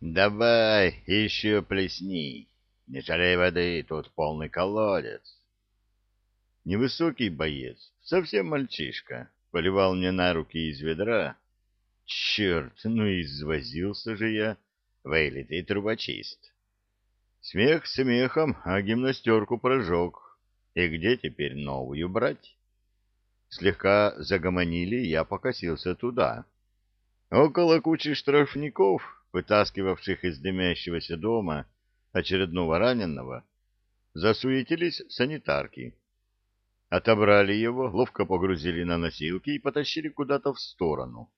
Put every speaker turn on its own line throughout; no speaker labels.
Давай еще плесни. Не жалей воды, тут полный колодец. Невысокий боец, совсем мальчишка, поливал мне на руки из ведра. Черт, ну извозился же я, вылитый трубочист. Смех смехом, а гимнастерку прожег. И где теперь новую брать? Слегка загомонили, я покосился туда. Около кучи штрафников, вытаскивавших из дымящегося дома очередного раненого, засуетились санитарки. Отобрали его, ловко погрузили на носилки и потащили куда-то в сторону.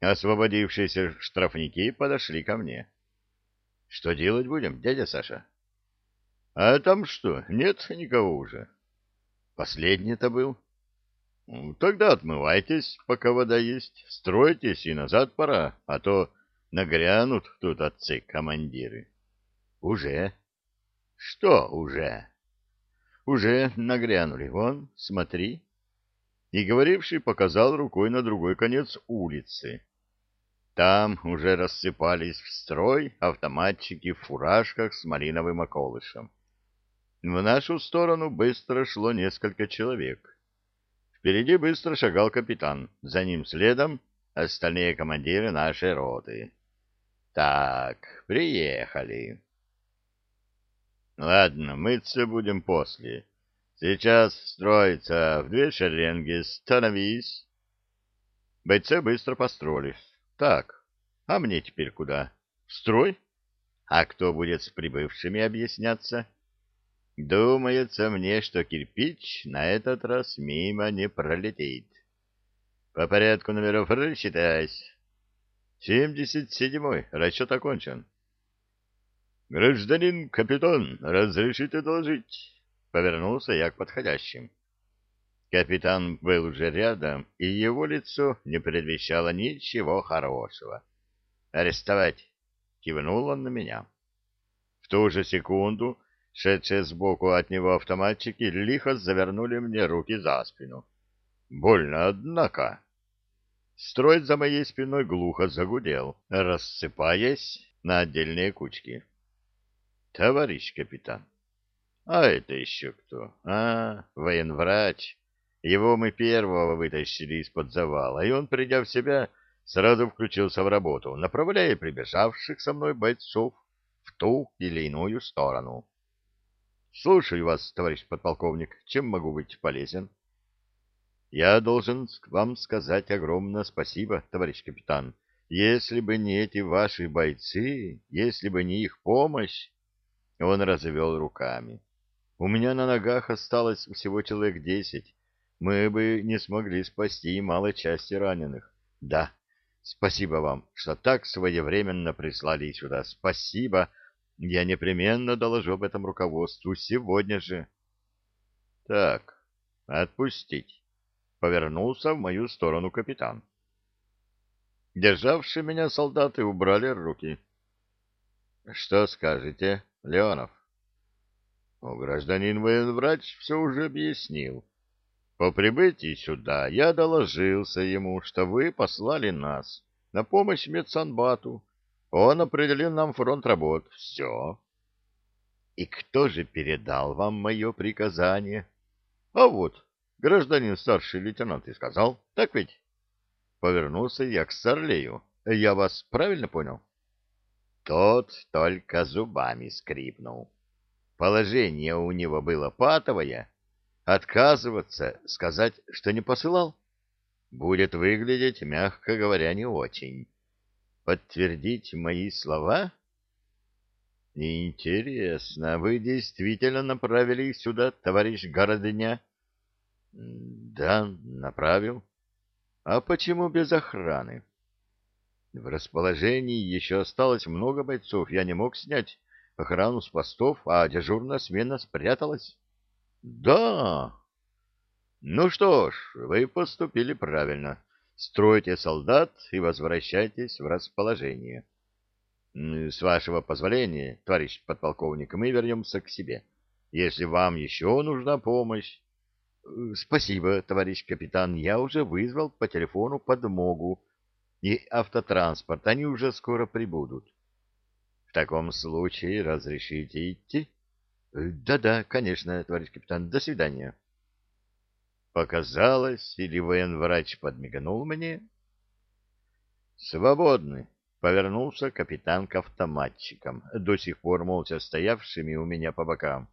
Освободившиеся штрафники подошли ко мне. — Что делать будем, дядя Саша? — А там что, нет никого уже. — Последний-то был. — Тогда отмывайтесь, пока вода есть, стройтесь и назад пора, а то нагрянут тут отцы-командиры. — Уже? — Что уже? — Уже нагрянули, вон, смотри. И говоривший показал рукой на другой конец улицы. Там уже рассыпались в строй автоматчики в фуражках с малиновым околышем. В нашу сторону быстро шло несколько человек. Впереди быстро шагал капитан, за ним следом остальные командиры нашей роты. Так, приехали. Ладно, мыться будем после. Сейчас строится в две шеренги, становись. Бойцы быстро построились. Так, а мне теперь куда? В строй? А кто будет с прибывшими объясняться? Думается мне, что кирпич на этот раз мимо не пролетит. По порядку номеров рассчитайся. Семьдесят седьмой. Расчет окончен. Гражданин капитан, разрешите доложить? Повернулся я к подходящим. Капитан был уже рядом, и его лицо не предвещало ничего хорошего. «Арестовать!» — кивнул он на меня. В ту же секунду шедшие сбоку от него автоматчики лихо завернули мне руки за спину. Больно, однако. Строй за моей спиной глухо загудел, рассыпаясь на отдельные кучки. «Товарищ капитан!» «А это еще кто? А, военврач!» Его мы первого вытащили из-под завала, и он, придя в себя, сразу включился в работу, направляя прибежавших со мной бойцов в ту или иную сторону. — Слушаю вас, товарищ подполковник. Чем могу быть полезен? — Я должен вам сказать огромное спасибо, товарищ капитан. Если бы не эти ваши бойцы, если бы не их помощь... Он развел руками. У меня на ногах осталось всего человек десять, мы бы не смогли спасти малой части раненых. Да, спасибо вам, что так своевременно прислали сюда. Спасибо. Я непременно доложу об этом руководству сегодня же. Так, отпустить. Повернулся в мою сторону капитан. Державшие меня солдаты убрали руки. Что скажете, Леонов? Гражданин военврач все уже объяснил. По прибытии сюда я доложился ему, что вы послали нас на помощь медсанбату. Он определил нам фронт работ. Все. И кто же передал вам мое приказание? А вот, гражданин старший лейтенант и сказал. Так ведь? Повернулся я к Сарлею. Я вас правильно понял? Тот только зубами скрипнул. Положение у него было патовое, Отказываться, сказать, что не посылал, будет выглядеть, мягко говоря, не очень. Подтвердить мои слова? Интересно, вы действительно направили сюда, товарищ Городня? Да, направил. А почему без охраны? В расположении еще осталось много бойцов, я не мог снять охрану с постов, а дежурная смена спряталась. Да. Ну что ж, вы поступили правильно. Стройте солдат и возвращайтесь в расположение. С вашего позволения, товарищ подполковник, мы вернемся к себе. Если вам еще нужна помощь... Спасибо, товарищ капитан, я уже вызвал по телефону подмогу и автотранспорт, они уже скоро прибудут. В таком случае разрешите идти?
Да-да, конечно, товарищ капитан. До свидания.
Показалось, или военврач подмигнул мне? Свободны, повернулся капитан к автоматчикам, до сих пор молча стоявшими у меня по бокам.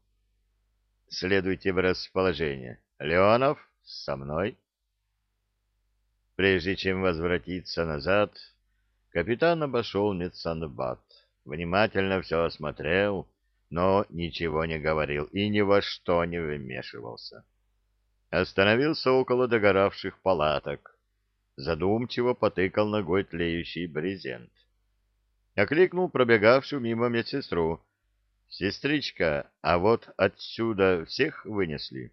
Следуйте в расположение. Леонов, со мной. Прежде чем возвратиться назад, капитан обошел медсанбат, внимательно все осмотрел, но ничего не говорил и ни во что не вмешивался. Остановился около догоравших палаток, задумчиво потыкал ногой тлеющий брезент. Окликнул пробегавшую мимо медсестру. «Сестричка, а вот отсюда всех вынесли?»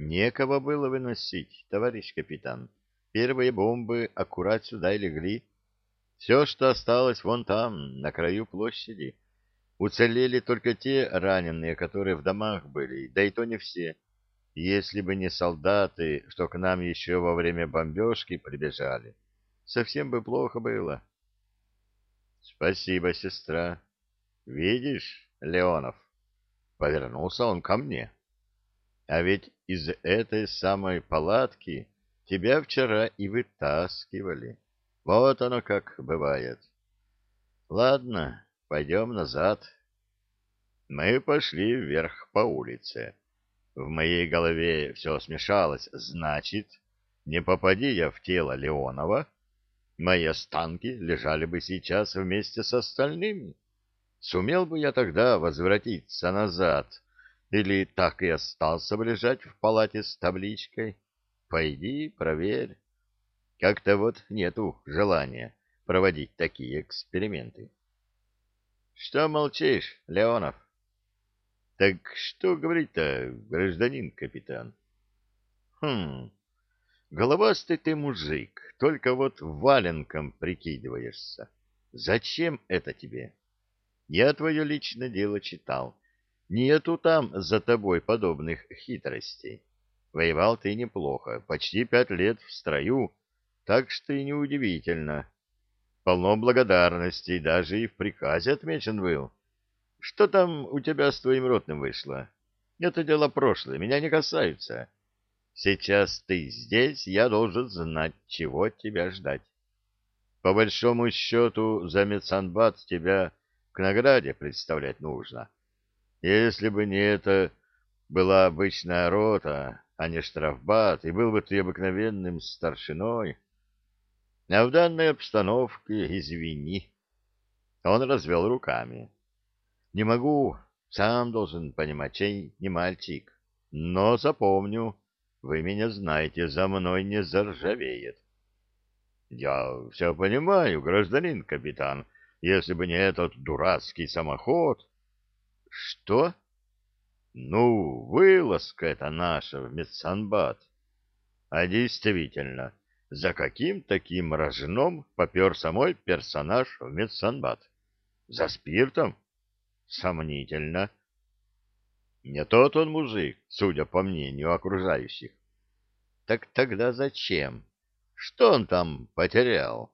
«Некого было выносить, товарищ капитан. Первые бомбы аккурат сюда и легли. Все, что осталось вон там, на краю площади. Уцелели только те раненые, которые в домах были, да и то не все. Если бы не солдаты, что к нам еще во время бомбежки прибежали, совсем бы плохо было. Спасибо, сестра. Видишь, Леонов, повернулся он ко мне. А ведь из этой самой палатки тебя вчера и вытаскивали. Вот оно как бывает. Ладно, пойдем назад. Мы пошли вверх по улице. В моей голове все смешалось. Значит, не попади я в тело Леонова, мои останки лежали бы сейчас вместе с остальными. Сумел бы я тогда возвратиться назад, или так и остался бы лежать в палате с табличкой? Пойди, проверь. Как-то вот нету желания проводить такие эксперименты. Что молчишь, Леонов? Так что говорить-то, гражданин капитан? Хм, головастый ты мужик, только вот валенком прикидываешься. Зачем это тебе? Я твое личное дело читал. Нету там за тобой подобных хитростей. Воевал ты неплохо, почти пять лет в строю, так что и неудивительно. Полно благодарностей, даже и в приказе отмечен был. Что там у тебя с твоим ротным вышло? Это дело прошлое, меня не касаются. Сейчас ты здесь, я должен знать, чего тебя ждать. По большому счету, за медсанбат тебя к награде представлять нужно. Если бы не это была обычная рота, а не штрафбат, и был бы ты обыкновенным старшиной. А в данной обстановке, извини. Он развел руками. Не могу, сам должен понимать, чей не мальчик. Но запомню, вы меня знаете, за мной не заржавеет. Я все понимаю, гражданин капитан, если бы не этот дурацкий самоход. Что? Ну, вылазка это наша в медсанбат. А действительно, за каким таким рожном попер самой персонаж в медсанбат? За спиртом? Сомнительно. Не тот он мужик, судя по мнению окружающих. Так тогда зачем? Что он там потерял?